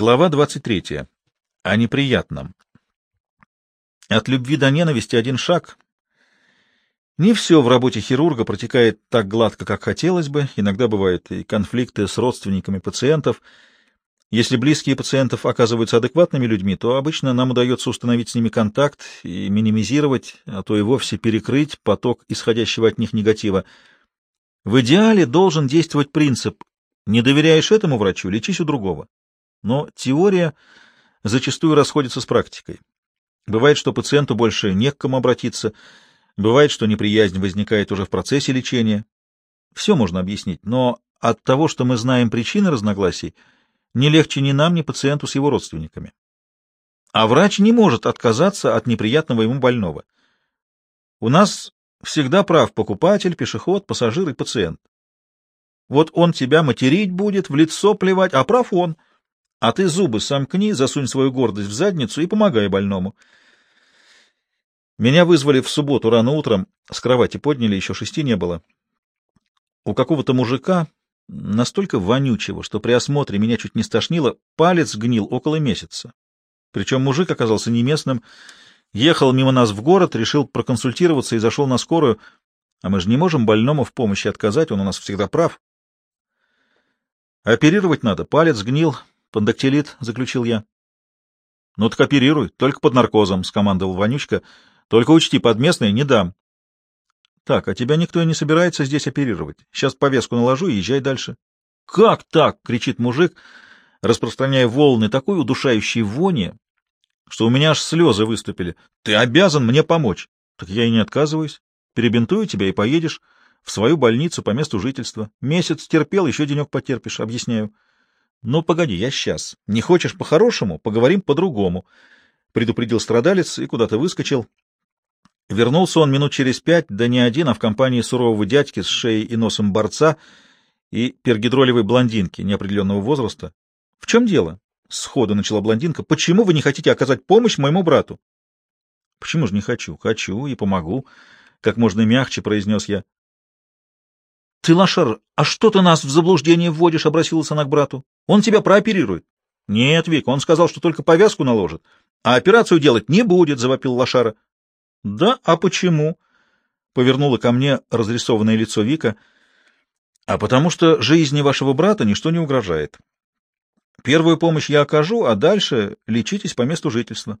Глава 23. О неприятном. От любви до ненависти один шаг. Не все в работе хирурга протекает так гладко, как хотелось бы. Иногда бывают и конфликты с родственниками пациентов. Если близкие пациентов оказываются адекватными людьми, то обычно нам удается установить с ними контакт и минимизировать, а то и вовсе перекрыть поток исходящего от них негатива. В идеале должен действовать принцип «не доверяешь этому врачу, лечись у другого». Но теория зачастую расходится с практикой. Бывает, что пациенту больше не к кому обратиться, бывает, что неприязнь возникает уже в процессе лечения. Все можно объяснить, но от того, что мы знаем причины разногласий, не легче ни нам, ни пациенту с его родственниками. А врач не может отказаться от неприятного ему больного. У нас всегда прав покупатель, пешеход, пассажир и пациент. Вот он тебя материть будет, в лицо плевать, а прав он — а ты зубы сомкни, засунь свою гордость в задницу и помогай больному. Меня вызвали в субботу рано утром, с кровати подняли, еще шести не было. У какого-то мужика, настолько вонючего, что при осмотре меня чуть не стошнило, палец гнил около месяца. Причем мужик оказался не местным, ехал мимо нас в город, решил проконсультироваться и зашел на скорую, а мы же не можем больному в помощи отказать, он у нас всегда прав. Оперировать надо, палец гнил, Пандактилит, — заключил я. — Ну так оперируй, только под наркозом, — скомандовал Вонючка. — Только учти, под местное не дам. — Так, а тебя никто и не собирается здесь оперировать. Сейчас повязку наложу и езжай дальше. — Как так? — кричит мужик, распространяя волны такой удушающей вони, что у меня аж слезы выступили. — Ты обязан мне помочь. — Так я и не отказываюсь. Перебинтую тебя и поедешь в свою больницу по месту жительства. Месяц терпел, еще денек потерпишь, объясняю. —— Ну, погоди, я сейчас. Не хочешь по-хорошему? Поговорим по-другому. Предупредил страдалец и куда-то выскочил. Вернулся он минут через пять, да не один, а в компании сурового дядьки с шеей и носом борца и пергидролевой блондинки неопределенного возраста. — В чем дело? — сходу начала блондинка. — Почему вы не хотите оказать помощь моему брату? — Почему же не хочу? Хочу и помогу, — как можно мягче произнес я. — Ты, лошар, а что ты нас в заблуждение вводишь? — обратилась она к брату. — Он тебя прооперирует. — Нет, Вик, он сказал, что только повязку наложит, а операцию делать не будет, — завопил лошара. — Да, а почему? — повернула ко мне разрисованное лицо Вика. — А потому что жизни вашего брата ничто не угрожает. Первую помощь я окажу, а дальше лечитесь по месту жительства.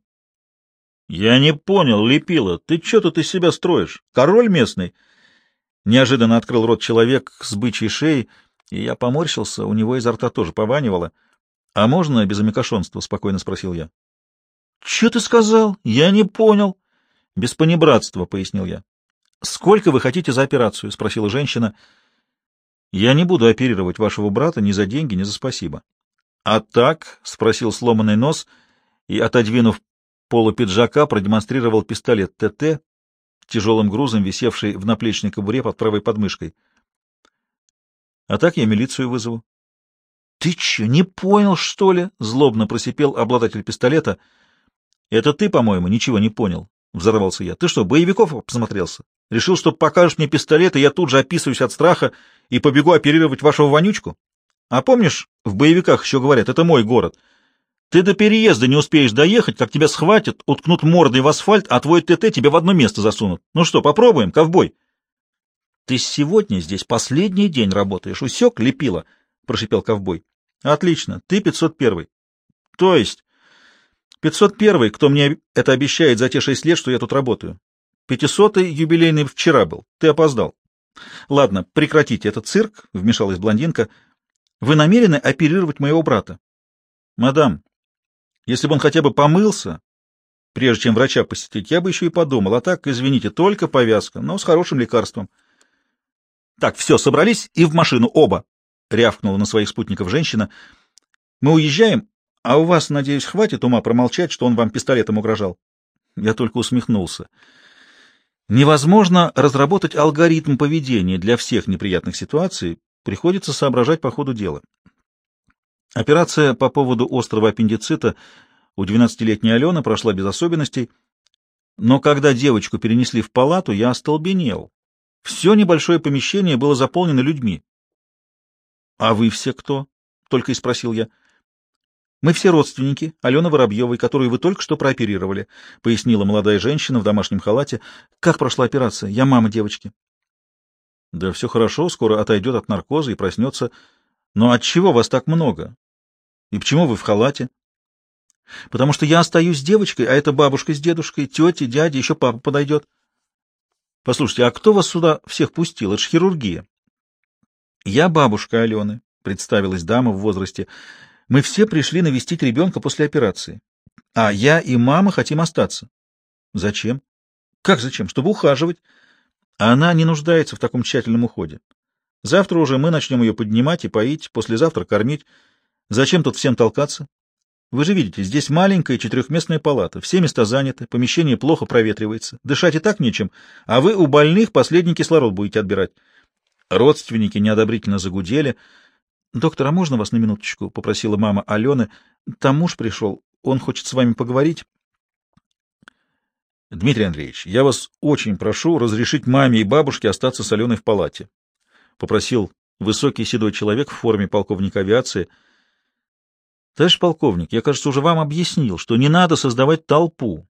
— Я не понял, Лепила, ты что тут из себя строишь? Король местный? — Неожиданно открыл рот человек с бычьей шеей, и я поморщился, у него изо рта тоже пованивало. — А можно без амикошонства? — спокойно спросил я. — Че ты сказал? Я не понял. — Без понебратства, — пояснил я. — Сколько вы хотите за операцию? — спросила женщина. — Я не буду оперировать вашего брата ни за деньги, ни за спасибо. — А так? — спросил сломанный нос и, отодвинув полу пиджака, продемонстрировал пистолет ТТ, тяжелым грузом, висевший в наплечной кобуре под правой подмышкой. — А так я милицию вызову. — Ты че, не понял, что ли? — злобно просипел обладатель пистолета. — Это ты, по-моему, ничего не понял, — взорвался я. — Ты что, боевиков посмотрелся? Решил, что покажешь мне пистолет, и я тут же описываюсь от страха и побегу оперировать вашего вонючку? А помнишь, в боевиках еще говорят, это мой город — ты до переезда не успеешь доехать, как тебя схватят, уткнут мордой в асфальт, а твой ТТ тебе в одно место засунут. Ну что, попробуем, ковбой? — Ты сегодня здесь последний день работаешь. Усек, лепила, — прошипел ковбой. — Отлично, ты 501. — То есть? — 501, кто мне это обещает за те шесть лет, что я тут работаю. Пятисотый юбилейный вчера был. Ты опоздал. — Ладно, прекратите этот цирк, — вмешалась блондинка. — Вы намерены оперировать моего брата? — Мадам, если бы он хотя бы помылся, прежде чем врача посетить, я бы еще и подумал. А так, извините, только повязка, но с хорошим лекарством. — Так, все, собрались и в машину оба, — рявкнула на своих спутников женщина. — Мы уезжаем, а у вас, надеюсь, хватит ума промолчать, что он вам пистолетом угрожал? Я только усмехнулся. Невозможно разработать алгоритм поведения для всех неприятных ситуаций, приходится соображать по ходу дела. Операция по поводу острого аппендицита у 12-летней Алены прошла без особенностей, но когда девочку перенесли в палату, я остолбенел. Все небольшое помещение было заполнено людьми. — А вы все кто? — только и спросил я. Мы все родственники Алены Воробьевой, которую вы только что прооперировали, — пояснила молодая женщина в домашнем халате. — Как прошла операция? Я мама девочки. — Да все хорошо, скоро отойдет от наркоза и проснется. Но от чего вас так много? И почему вы в халате? — Потому что я остаюсь с девочкой, а это бабушка с дедушкой, тети, дяди, еще папа подойдет. — Послушайте, а кто вас сюда всех пустил? Это ж хирургия. — Я бабушка Алены, — представилась дама в возрасте. Мы все пришли навестить ребенка после операции. А я и мама хотим остаться. Зачем? Как зачем? Чтобы ухаживать. Она не нуждается в таком тщательном уходе. Завтра уже мы начнем ее поднимать и поить, послезавтра кормить. Зачем тут всем толкаться? Вы же видите, здесь маленькая четырехместная палата, все места заняты, помещение плохо проветривается, дышать и так нечем, а вы у больных последний кислород будете отбирать. Родственники неодобрительно загудели —— Доктор, а можно вас на минуточку? — попросила мама Алены. — Там муж пришел, он хочет с вами поговорить. — Дмитрий Андреевич, я вас очень прошу разрешить маме и бабушке остаться с Аленой в палате, — попросил высокий седой человек в форме полковника авиации. — Товарищ полковник, я, кажется, уже вам объяснил, что не надо создавать толпу.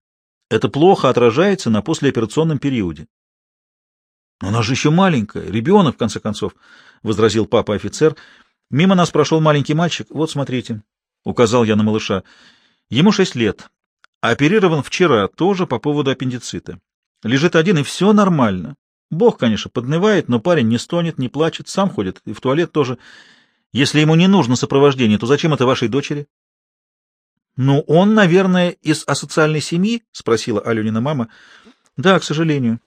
Это плохо отражается на послеоперационном периоде. — Но она же еще маленькая, ребенок, в конце концов, — возразил папа-офицер, — Мимо нас прошел маленький мальчик. Вот, смотрите, — указал я на малыша. Ему шесть лет. Оперирован вчера, тоже по поводу аппендицита. Лежит один, и все нормально. Бог, конечно, поднывает, но парень не стонет, не плачет, сам ходит, и в туалет тоже. Если ему не нужно сопровождение, то зачем это вашей дочери? — Ну, он, наверное, из асоциальной семьи? — спросила Аленина мама. — Да, к сожалению.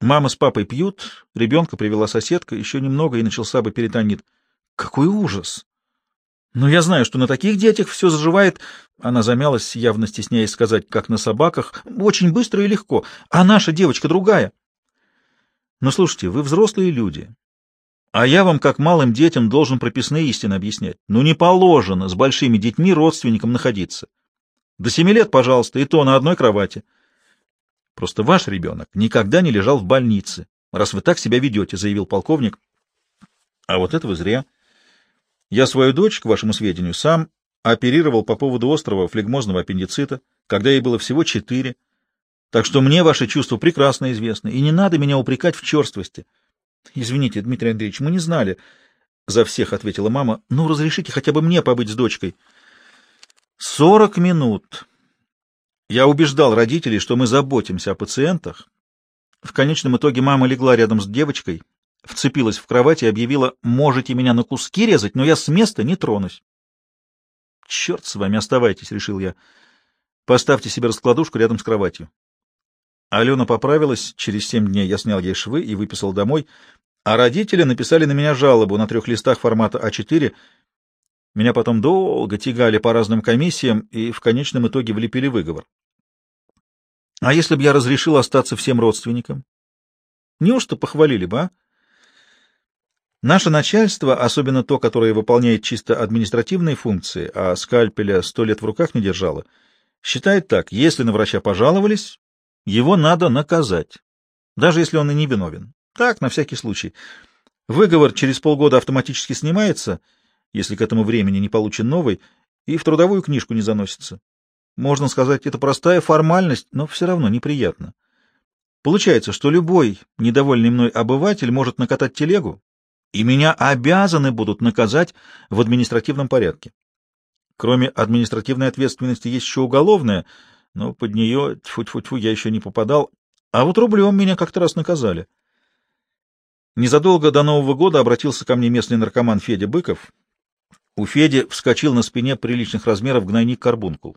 Мама с папой пьют, ребенка привела соседка, еще немного, и начался бы перитонит. — какой ужас! Но я знаю, что на таких детях все заживает, она замялась, явно стесняясь сказать, как на собаках, очень быстро и легко, а наша девочка другая. Но слушайте, вы взрослые люди, а я вам, как малым детям, должен прописные истины объяснять. Ну, не положено с большими детьми родственникам находиться. До семи лет, пожалуйста, и то на одной кровати. Просто ваш ребенок никогда не лежал в больнице, раз вы так себя ведете, — заявил полковник. А вот это вы зря. Я свою дочь, к вашему сведению, сам оперировал по поводу острого флегмозного аппендицита, когда ей было всего четыре. Так что мне ваши чувства прекрасно известны, и не надо меня упрекать в черствости. — Извините, Дмитрий Андреевич, мы не знали. — За всех ответила мама. — Ну, разрешите хотя бы мне побыть с дочкой. Сорок минут. Я убеждал родителей, что мы заботимся о пациентах. В конечном итоге мама легла рядом с девочкой, вцепилась в кровать и объявила, «Можете меня на куски резать, но я с места не тронусь». «Черт с вами, оставайтесь», — решил я. «Поставьте себе раскладушку рядом с кроватью». Алена поправилась, через семь дней я снял ей швы и выписал домой, а родители написали на меня жалобу на трех листах формата А4. Меня потом долго тягали по разным комиссиям и в конечном итоге влепили выговор. А если бы я разрешил остаться всем родственникам? Неужто похвалили бы, а? Наше начальство, особенно то, которое выполняет чисто административные функции, а скальпеля сто лет в руках не держало, считает так, если на врача пожаловались, его надо наказать, даже если он и не виновен. Так, на всякий случай. Выговор через полгода автоматически снимается, если к этому времени не получен новый, и в трудовую книжку не заносится. Можно сказать, это простая формальность, но все равно неприятно. Получается, что любой недовольный мной обыватель может накатать телегу, и меня обязаны будут наказать в административном порядке. Кроме административной ответственности есть еще уголовная, но под нее, тьфу-тьфу-тьфу, я еще не попадал, а вот рублем меня как-то раз наказали. Незадолго до Нового года обратился ко мне местный наркоман Федя Быков. У Феди вскочил на спине приличных размеров гнойник карбункул.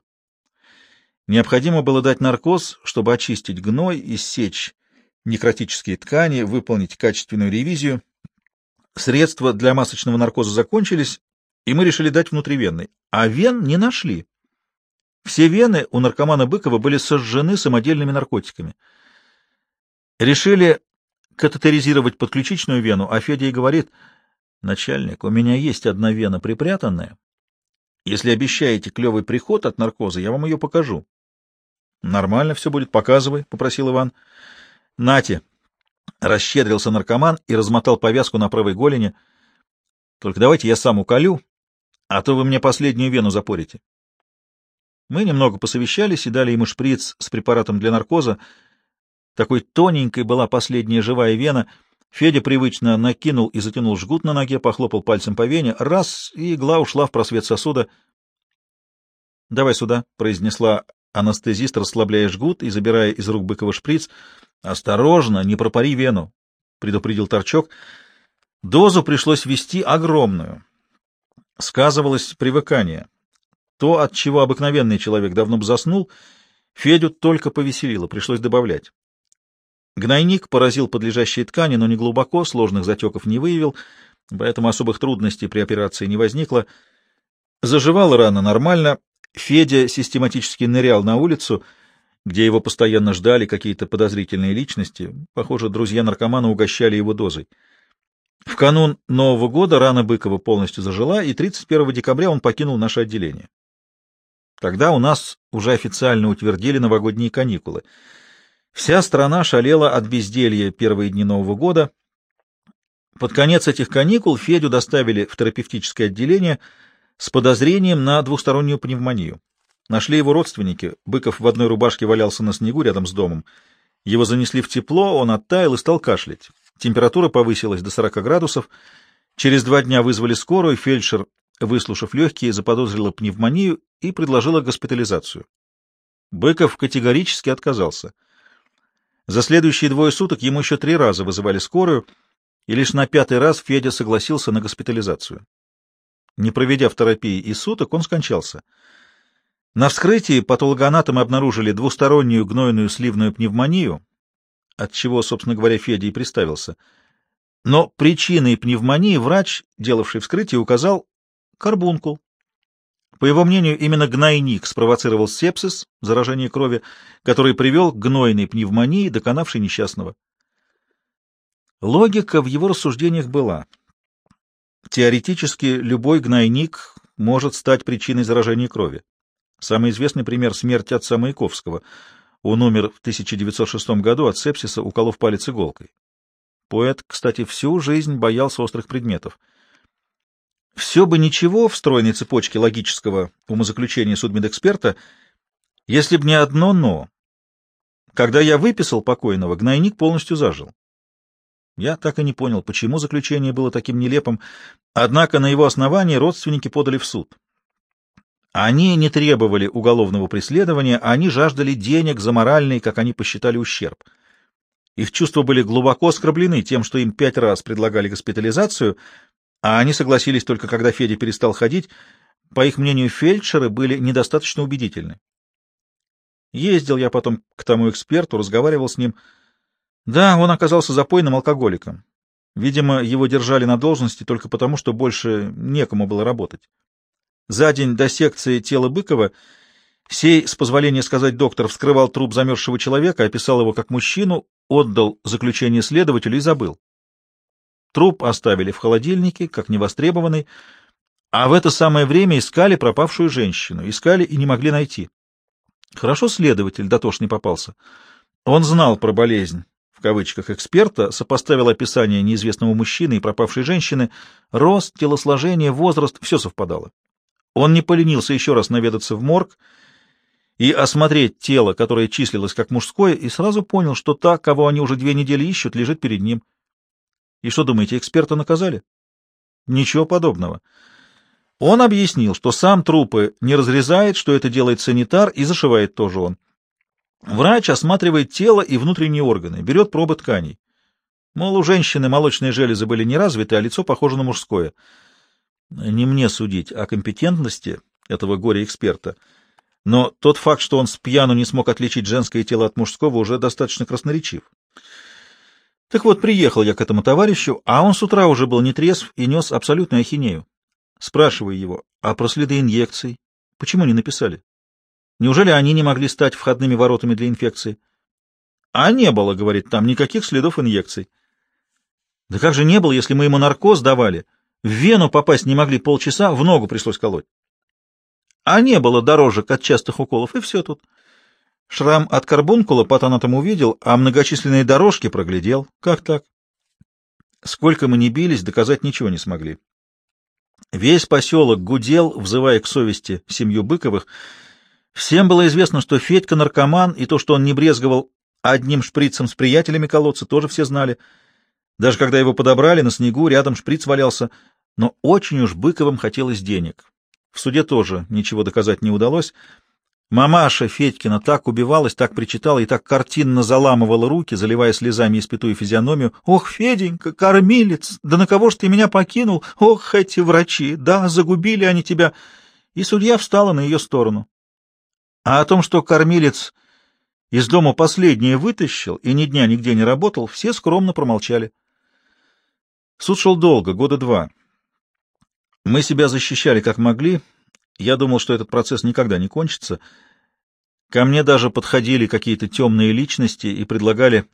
Необходимо было дать наркоз, чтобы очистить гной, иссечь некротические ткани, выполнить качественную ревизию — Средства для масочного наркоза закончились, и мы решили дать внутривенный, а вен не нашли. Все вены у наркомана Быкова были сожжены самодельными наркотиками. Решили катетеризировать подключичную вену, а Федя и говорит, «Начальник, у меня есть одна вена припрятанная. Если обещаете клевый приход от наркоза, я вам ее покажу». «Нормально все будет, показывай», — попросил Иван. «Нате, Расщедрился наркоман и размотал повязку на правой голени. Только давайте я сам уколю, а то вы мне последнюю вену запорите. Мы немного посовещались и дали ему шприц с препаратом для наркоза. Такой тоненькой была последняя живая вена. Федя привычно накинул и затянул жгут на ноге, похлопал пальцем по вене. Раз, и игла ушла в просвет сосуда. — Давай сюда, — произнесла анестезист, расслабляя жгут и забирая из рук Быкова шприц. — Осторожно, не пропари вену, — предупредил Торчок. Дозу пришлось ввести огромную. Сказывалось привыкание. То, от чего обыкновенный человек давно бы заснул, Федю только повеселило, пришлось добавлять. Гнойник поразил подлежащие ткани, но не глубоко, сложных затеков не выявил, поэтому особых трудностей при операции не возникло. Заживала рана нормально. Федя систематически нырял на улицу, где его постоянно ждали какие-то подозрительные личности. Похоже, друзья наркомана угощали его дозой. В канун Нового года рана Быкова полностью зажила, и 31 декабря он покинул наше отделение. Тогда у нас уже официально утвердили новогодние каникулы. Вся страна шалела от безделья первые дни Нового года. Под конец этих каникул Федю доставили в терапевтическое отделение с подозрением на двустороннюю пневмонию. Нашли его родственники. Быков в одной рубашке валялся на снегу рядом с домом. Его занесли в тепло, он оттаял и стал кашлять. Температура повысилась до 40 градусов. Через два дня вызвали скорую, фельдшер, выслушав легкие, заподозрила пневмонию и предложила госпитализацию. Быков категорически отказался. За следующие двое суток ему еще три раза вызывали скорую, и лишь на пятый раз Федя согласился на госпитализацию. Не проведя в терапии и суток, он скончался. На вскрытии патологоанатомы обнаружили двустороннюю гнойную сливную пневмонию, от чего, собственно говоря, Федя и приставился. Но причиной пневмонии врач, делавший вскрытие, указал карбункул. По его мнению, именно гнойник спровоцировал сепсис, заражение крови, который привел к гнойной пневмонии, доконавшей несчастного. Логика в его рассуждениях была. Теоретически любой гнойник может стать причиной заражения крови. Самый известный пример — смерть отца Маяковского — он умер в 1906 году от сепсиса, уколов палец иголкой. Поэт, кстати, всю жизнь боялся острых предметов. Все бы ничего в стройной цепочке логического умозаключения судмедэксперта, если б не одно «но». Когда я выписал покойного, гнойник полностью зажил. Я так и не понял, почему заключение было таким нелепым, однако на его основании родственники подали в суд. Они не требовали уголовного преследования, они жаждали денег за моральный, как они посчитали, ущерб. Их чувства были глубоко оскорблены тем, что им пять раз предлагали госпитализацию, а они согласились только когда Федя перестал ходить. По их мнению, фельдшеры были недостаточно убедительны. Ездил я потом к тому эксперту, разговаривал с ним. Да, он оказался запойным алкоголиком. Видимо, его держали на должности только потому, что больше некому было работать. За день до секции тела Быкова сей, с позволения сказать доктор, вскрывал труп замерзшего человека, описал его как мужчину, отдал заключение следователю и забыл. Труп оставили в холодильнике, как невостребованный, а в это самое время искали пропавшую женщину, искали и не могли найти. Хорошо следователь дотошный попался. Он знал про болезнь, в кавычках, эксперта, сопоставил описание неизвестного мужчины и пропавшей женщины, рост, телосложение, возраст, все совпадало. Он не поленился еще раз наведаться в морг и осмотреть тело, которое числилось как мужское, и сразу понял, что та, кого они уже две недели ищут, лежит перед ним. И что думаете, эксперта наказали? Ничего подобного. Он объяснил, что сам трупы не разрезает, что это делает санитар, и зашивает тоже он. Врач осматривает тело и внутренние органы, берет пробы тканей. Мол, у женщины молочные железы были не развиты, а лицо похоже на мужское — не мне судить о компетентности этого горе-эксперта, но тот факт, что он с пьяну не смог отличить женское тело от мужского, уже достаточно красноречив. Так вот, приехал я к этому товарищу, а он с утра уже был нетрезв и нес абсолютную ахинею. Спрашиваю его, а про следы инъекций почему не написали? Неужели они не могли стать входными воротами для инфекции? А не было, говорит, там никаких следов инъекций. Да как же не было, если мы ему наркоз давали? — в вену попасть не могли полчаса, в ногу пришлось колоть. А не было дорожек от частых уколов, и все тут. Шрам от карбункула патанатом увидел, а многочисленные дорожки проглядел. Как так? Сколько мы ни бились, доказать ничего не смогли. Весь поселок гудел, взывая к совести семью Быковых. Всем было известно, что Федька наркоман, и то, что он не брезговал одним шприцем с приятелями колоться, тоже все знали. Даже когда его подобрали, на снегу рядом шприц валялся, но очень уж Быковым хотелось денег. В суде тоже ничего доказать не удалось. Мамаша Федькина так убивалась, так причитала и так картинно заламывала руки, заливая слезами испятую физиономию. «Ох, Феденька, кормилец! Да на кого ж ты меня покинул? Ох, эти врачи! Да, загубили они тебя!» И судья встала на ее сторону. А о том, что кормилец из дома последнее вытащил и ни дня нигде не работал, все скромно промолчали. Суд шел долго, года два. Мы себя защищали как могли, я думал, что этот процесс никогда не кончится. Ко мне даже подходили какие-то темные личности и предлагали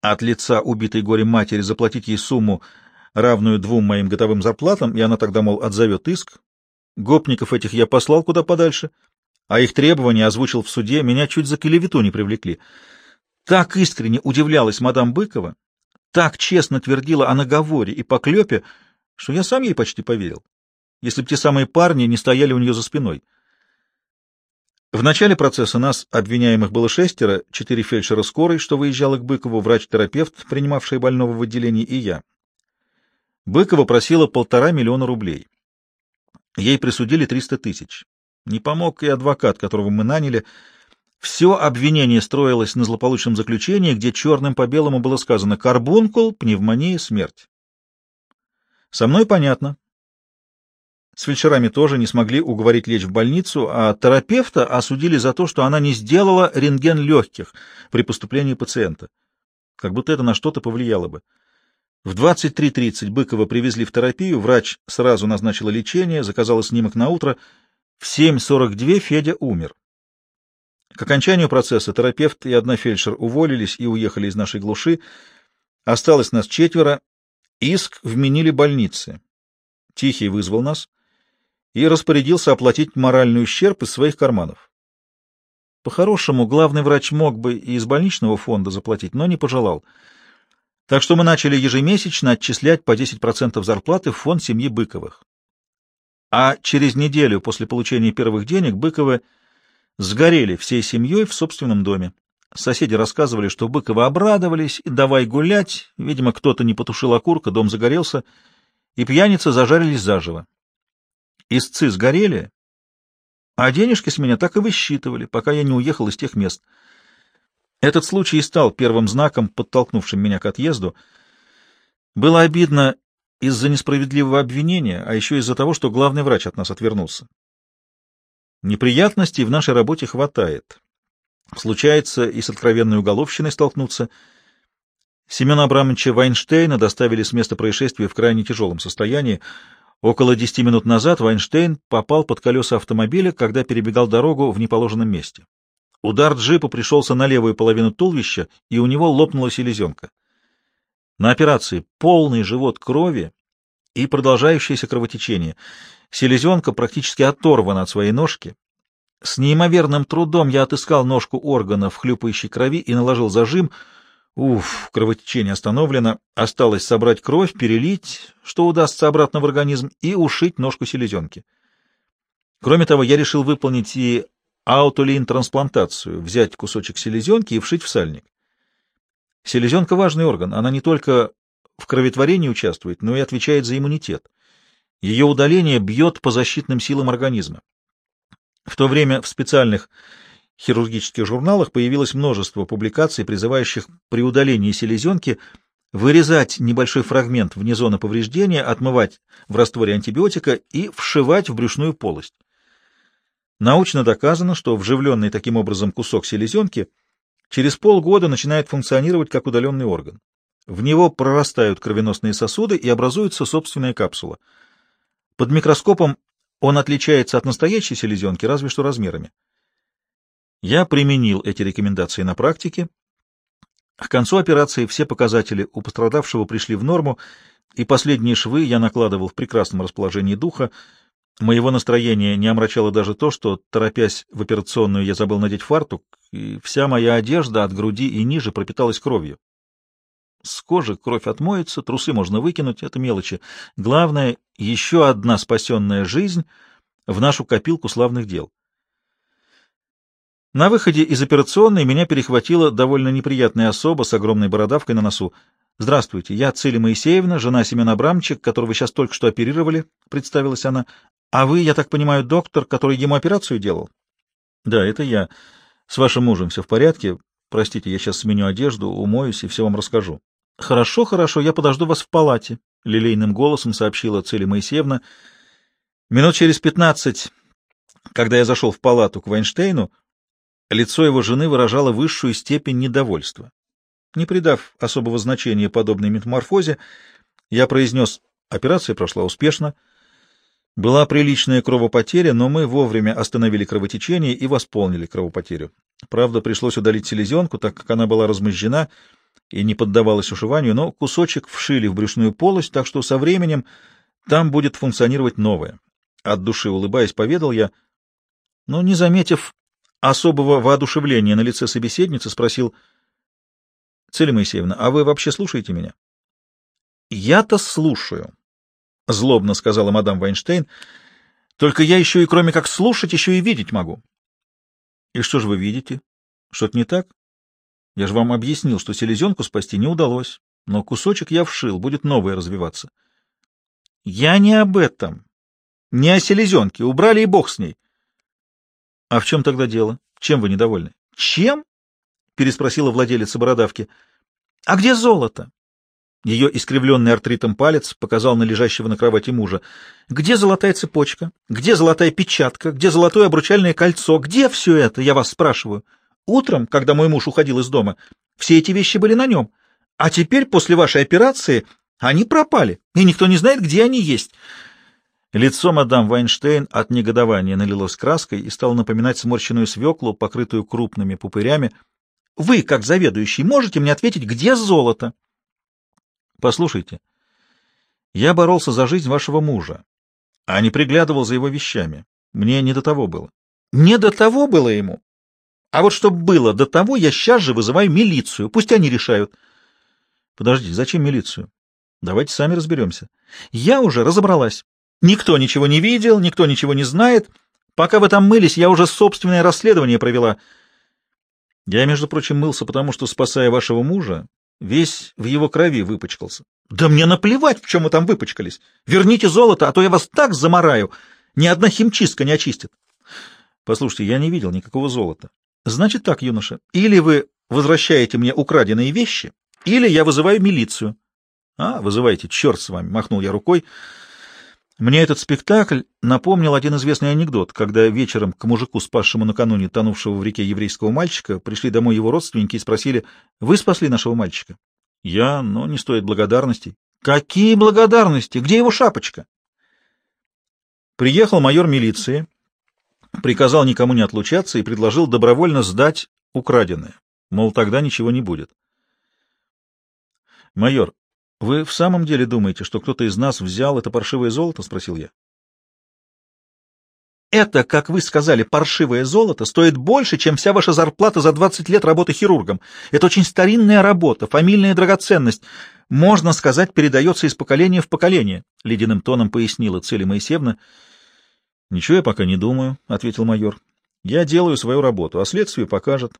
от лица убитой горем матери заплатить ей сумму, равную двум моим годовым зарплатам, и она тогда, мол, отзовет иск. Гопников этих я послал куда подальше, а их требования озвучил в суде, меня чуть за клевету не привлекли. Так искренне удивлялась мадам Быкова, так честно твердила о наговоре и поклепе, что я сам ей почти поверил если бы те самые парни не стояли у нее за спиной. В начале процесса нас, обвиняемых, было шестеро, четыре фельдшера скорой, что выезжала к Быкову, врач-терапевт, принимавший больного в отделении, и я. Быкова просила полтора миллиона рублей. Ей присудили триста тысяч. Не помог и адвокат, которого мы наняли. Все обвинение строилось на злополучном заключении, где черным по белому было сказано «карбункул, пневмония, смерть». Со мной понятно, с фельдшерами тоже не смогли уговорить лечь в больницу, а терапевта осудили за то, что она не сделала рентген легких при поступлении пациента. Как будто это на что-то повлияло бы. В 23.30 Быкова привезли в терапию, врач сразу назначила лечение, заказала снимок на утро. В 7.42 Федя умер. К окончанию процесса терапевт и одна фельдшер уволились и уехали из нашей глуши. Осталось нас четверо. Иск вменили больнице. Тихий вызвал нас и распорядился оплатить моральный ущерб из своих карманов. По-хорошему, главный врач мог бы и из больничного фонда заплатить, но не пожелал. Так что мы начали ежемесячно отчислять по 10% зарплаты в фонд семьи Быковых. А через неделю после получения первых денег Быковы сгорели всей семьей в собственном доме. Соседи рассказывали, что Быковы обрадовались и давай гулять. Видимо, кто-то не потушил окурка, дом загорелся, и пьяницы зажарились заживо. Истцы сгорели, а денежки с меня так и высчитывали, пока я не уехал из тех мест. Этот случай и стал первым знаком, подтолкнувшим меня к отъезду. Было обидно из-за несправедливого обвинения, а еще из-за того, что главный врач от нас отвернулся. Неприятностей в нашей работе хватает. Случается и с откровенной уголовщиной столкнуться. Семена Абрамовича Вайнштейна доставили с места происшествия в крайне тяжелом состоянии. Около десяти минут назад Вайнштейн попал под колеса автомобиля, когда перебегал дорогу в неположенном месте. Удар джипа пришелся на левую половину туловища, и у него лопнула селезенка. На операции полный живот крови и продолжающееся кровотечение. Селезенка практически оторвана от своей ножки. С неимоверным трудом я отыскал ножку органа в хлюпающей крови и наложил зажим — Уф, кровотечение остановлено. Осталось собрать кровь, перелить, что удастся обратно в организм, и ушить ножку селезенки. Кроме того, я решил выполнить и аутолин-трансплантацию, взять кусочек селезенки и вшить в сальник. Селезенка — важный орган, она не только в кроветворении участвует, но и отвечает за иммунитет. Ее удаление бьет по защитным силам организма. В то время в специальных хирургических журналах появилось множество публикаций, призывающих при удалении селезенки вырезать небольшой фрагмент вне зоны повреждения, отмывать в растворе антибиотика и вшивать в брюшную полость. Научно доказано, что вживленный таким образом кусок селезенки через полгода начинает функционировать как удаленный орган. В него прорастают кровеносные сосуды и образуется собственная капсула. Под микроскопом он отличается от настоящей селезенки разве что размерами. Я применил эти рекомендации на практике. К концу операции все показатели у пострадавшего пришли в норму, и последние швы я накладывал в прекрасном расположении духа. Моего настроения не омрачало даже то, что, торопясь в операционную, я забыл надеть фартук, и вся моя одежда от груди и ниже пропиталась кровью. С кожи кровь отмоется, трусы можно выкинуть, это мелочи. Главное, еще одна спасенная жизнь в нашу копилку славных дел. На выходе из операционной меня перехватила довольно неприятная особа с огромной бородавкой на носу. «Здравствуйте, я Целия Моисеевна, жена Семена Абрамчик, которого сейчас только что оперировали», — представилась она. «А вы, я так понимаю, доктор, который ему операцию делал?» «Да, это я. С вашим мужем все в порядке. Простите, я сейчас сменю одежду, умоюсь и все вам расскажу». «Хорошо, хорошо, я подожду вас в палате», — лилейным голосом сообщила Целия Моисеевна. Минут через пятнадцать, когда я зашел в палату к Вайнштейну, лицо его жены выражало высшую степень недовольства. Не придав особого значения подобной метаморфозе, я произнес, операция прошла успешно, была приличная кровопотеря, но мы вовремя остановили кровотечение и восполнили кровопотерю. Правда, пришлось удалить селезенку, так как она была размозжена и не поддавалась ушиванию, но кусочек вшили в брюшную полость, так что со временем там будет функционировать новое. От души улыбаясь, поведал я, но, не заметив особого воодушевления на лице собеседницы, спросил, «Целия Моисеевна, а вы вообще слушаете меня?» «Я-то слушаю», — злобно сказала мадам Вайнштейн, «только я еще и кроме как слушать, еще и видеть могу». «И что же вы видите? Что-то не так? Я же вам объяснил, что селезенку спасти не удалось, но кусочек я вшил, будет новое развиваться». «Я не об этом», не о селезенке. Убрали и бог с ней. — А в чем тогда дело? Чем вы недовольны? — Чем? — переспросила владелица бородавки. — А где золото? Ее искривленный артритом палец показал на лежащего на кровати мужа. «Где золотая цепочка? Где золотая печатка? Где золотое обручальное кольцо? Где все это, я вас спрашиваю? Утром, когда мой муж уходил из дома, все эти вещи были на нем. А теперь, после вашей операции, они пропали, и никто не знает, где они есть. Лицо мадам Вайнштейн от негодования налилось краской и стало напоминать сморщенную свеклу, покрытую крупными пупырями. «Вы, как заведующий, можете мне ответить, где золото?» «Послушайте, я боролся за жизнь вашего мужа, а не приглядывал за его вещами. Мне не до того было». «Не до того было ему? А вот чтобы было до того, я сейчас же вызываю милицию. Пусть они решают». «Подождите, зачем милицию? Давайте сами разберемся». «Я уже разобралась. Никто ничего не видел, никто ничего не знает. Пока вы там мылись, я уже собственное расследование провела. Я, между прочим, мылся, потому что, спасая вашего мужа, весь в его крови выпачкался. Да мне наплевать, в чем мы там выпачкались. Верните золото, а то я вас так замораю. Ни одна химчистка не очистит. Послушайте, я не видел никакого золота. Значит так, юноша, или вы возвращаете мне украденные вещи, или я вызываю милицию. А, вызывайте, черт с вами, махнул я рукой. Мне этот спектакль напомнил один известный анекдот, когда вечером к мужику, спасшему накануне тонувшего в реке еврейского мальчика, пришли домой его родственники и спросили, «Вы спасли нашего мальчика?» «Я, но не стоит благодарностей». «Какие благодарности? Где его шапочка?» Приехал майор милиции, приказал никому не отлучаться и предложил добровольно сдать украденное, мол, тогда ничего не будет. «Майор, «Вы в самом деле думаете, что кто-то из нас взял это паршивое золото?» — спросил я. «Это, как вы сказали, паршивое золото стоит больше, чем вся ваша зарплата за 20 лет работы хирургом. Это очень старинная работа, фамильная драгоценность. Можно сказать, передается из поколения в поколение», — ледяным тоном пояснила Целия Моисеевна. «Ничего я пока не думаю», — ответил майор. «Я делаю свою работу, а следствие покажет».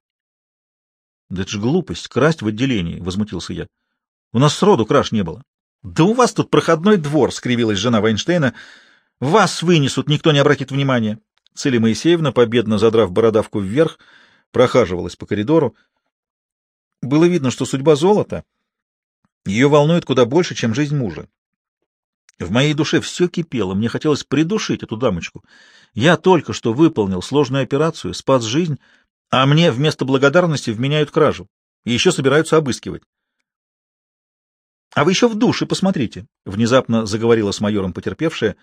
«Да это же глупость, красть в отделении», — возмутился я. У нас сроду краж не было. — Да у вас тут проходной двор, — скривилась жена Вайнштейна. — Вас вынесут, никто не обратит внимания. Целия Моисеевна, победно задрав бородавку вверх, прохаживалась по коридору. Было видно, что судьба золота ее волнует куда больше, чем жизнь мужа. В моей душе все кипело, мне хотелось придушить эту дамочку. Я только что выполнил сложную операцию, спас жизнь, а мне вместо благодарности вменяют кражу и еще собираются обыскивать. — А вы еще в душе посмотрите, — внезапно заговорила с майором потерпевшая.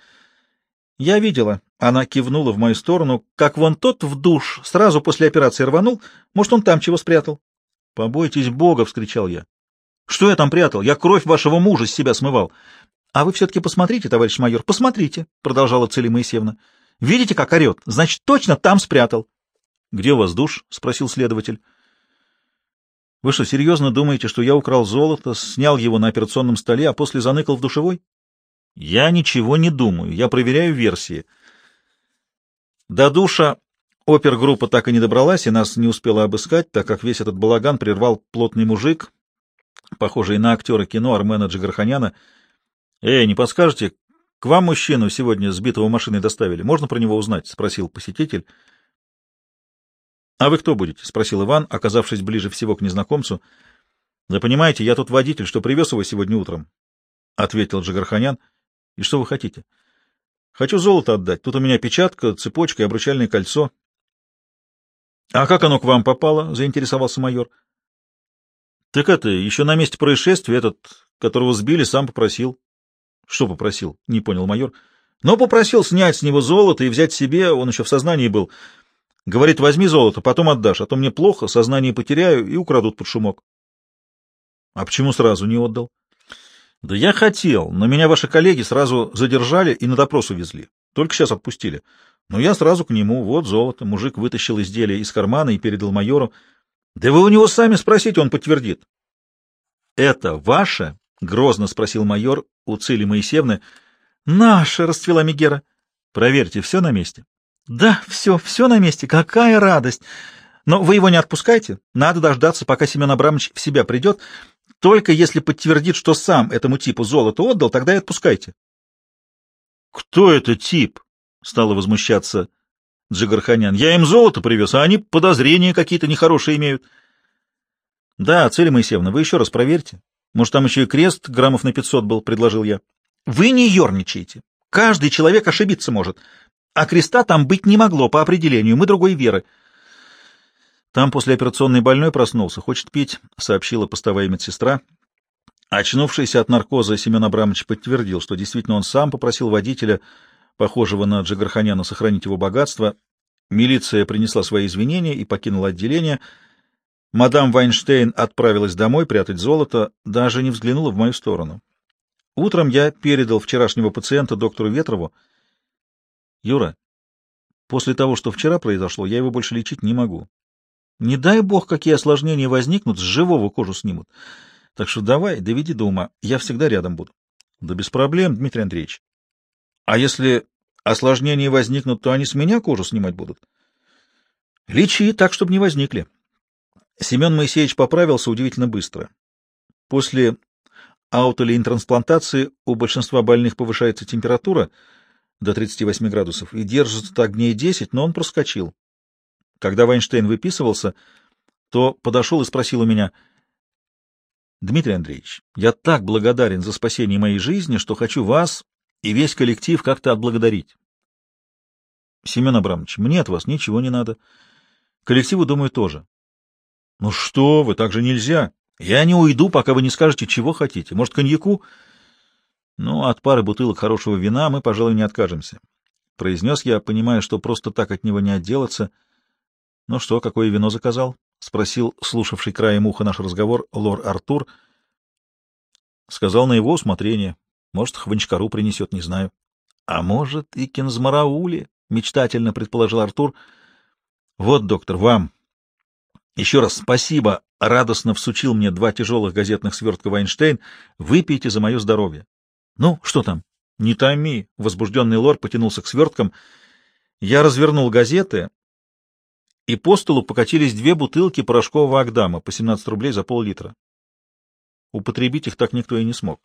— Я видела. Она кивнула в мою сторону, как вон тот в душ сразу после операции рванул. Может, он там чего спрятал? — Побойтесь Бога! — вскричал я. — Что я там прятал? Я кровь вашего мужа с себя смывал. — А вы все-таки посмотрите, товарищ майор, посмотрите, — продолжала Целия Моисеевна. — Видите, как орет? Значит, точно там спрятал. — Где у вас душ? — спросил следователь. Вы что, серьезно думаете, что я украл золото, снял его на операционном столе, а после заныкал в душевой? Я ничего не думаю, я проверяю версии. До душа Опергруппа так и не добралась, и нас не успела обыскать, так как весь этот балаган прервал плотный мужик, похожий на актера кино Армена Джигарханяна. — Эй, не подскажете, к вам мужчину сегодня сбитого машиной доставили. Можно про него узнать? — спросил посетитель. — А вы кто будете? — спросил Иван, оказавшись ближе всего к незнакомцу. — Да понимаете, я тут водитель, что привез его сегодня утром, — ответил Джигарханян. — И что вы хотите? — Хочу золото отдать. Тут у меня печатка, цепочка и обручальное кольцо. — А как оно к вам попало? — заинтересовался майор. — Так это, еще на месте происшествия этот, которого сбили, сам попросил. — Что попросил? — не понял майор. — Но попросил снять с него золото и взять себе, он еще в сознании был. Говорит, возьми золото, потом отдашь, а то мне плохо, сознание потеряю и украдут под шумок. — А почему сразу не отдал? — Да я хотел, но меня ваши коллеги сразу задержали и на допрос увезли. Только сейчас отпустили. Но я сразу к нему. Вот золото. Мужик вытащил изделие из кармана и передал майору. — Да вы у него сами спросите, он подтвердит. — Это ваше? — грозно спросил майор у Цили Моисеевны. — Наше, — расцвела Мегера. — Проверьте, все на месте? — Да, все, все на месте. Какая радость! Но вы его не отпускайте. Надо дождаться, пока Семен Абрамович в себя придет. Только если подтвердит, что сам этому типу золото отдал, тогда и отпускайте. — Кто это тип? — стало возмущаться Джигарханян. — Я им золото привез, а они подозрения какие-то нехорошие имеют. — Да, Целия Моисеевна, вы еще раз проверьте. Может, там еще и крест граммов на пятьсот был, — предложил я. — Вы не ерничайте. Каждый человек ошибиться может. А креста там быть не могло по определению, мы другой веры. Там послеоперационный больной проснулся, хочет пить, — сообщила постовая медсестра. Очнувшийся от наркоза Семен Абрамович подтвердил, что действительно он сам попросил водителя похожего на Джигарханяна, сохранить его богатство. Милиция принесла свои извинения и покинула отделение. Мадам Вайнштейн отправилась домой прятать золото, даже не взглянула в мою сторону. Утром я передал вчерашнего пациента доктору Ветрову. Юра, после того, что вчера произошло, я его больше лечить не могу. Не дай бог, какие осложнения возникнут, с живого кожу снимут. Так что давай, доведи до ума, я всегда рядом буду. Да без проблем, Дмитрий Андреевич. А если осложнения возникнут, то они с меня кожу снимать будут. Лечи так, чтобы не возникли. Семен Моисеевич поправился удивительно быстро. После аутолин-трансплантации у большинства больных повышается температура до 38 градусов и держится так дней 10, но он проскочил. Когда Вайнштейн выписывался, то подошел и спросил у меня, «Дмитрий Андреевич, я так благодарен за спасение моей жизни, что хочу вас и весь коллектив как-то отблагодарить. Семен Абрамович, мне от вас ничего не надо. Коллективу, думаю, тоже. Ну что вы, так же нельзя. Я не уйду, пока вы не скажете, чего хотите. Может, коньяку? Ну, от пары бутылок хорошего вина мы, пожалуй, не откажемся. Произнес я, понимая, что просто так от него не отделаться. Ну что, какое вино заказал? Спросил слушавший краем уха наш разговор лор Артур. Сказал на его усмотрение. Может, хванчкару принесет, не знаю. — А может, и кинзмараули, — мечтательно предположил Артур. — Вот, доктор, вам. Еще раз спасибо. Радостно всучил мне два тяжелых газетных свертка Вайнштейн. Выпейте за мое здоровье. — Ну, что там? — Не томи. Возбужденный лор потянулся к сверткам. Я развернул газеты, и по столу покатились две бутылки порошкового Агдама по 17 рублей за пол-литра. Употребить их так никто и не смог.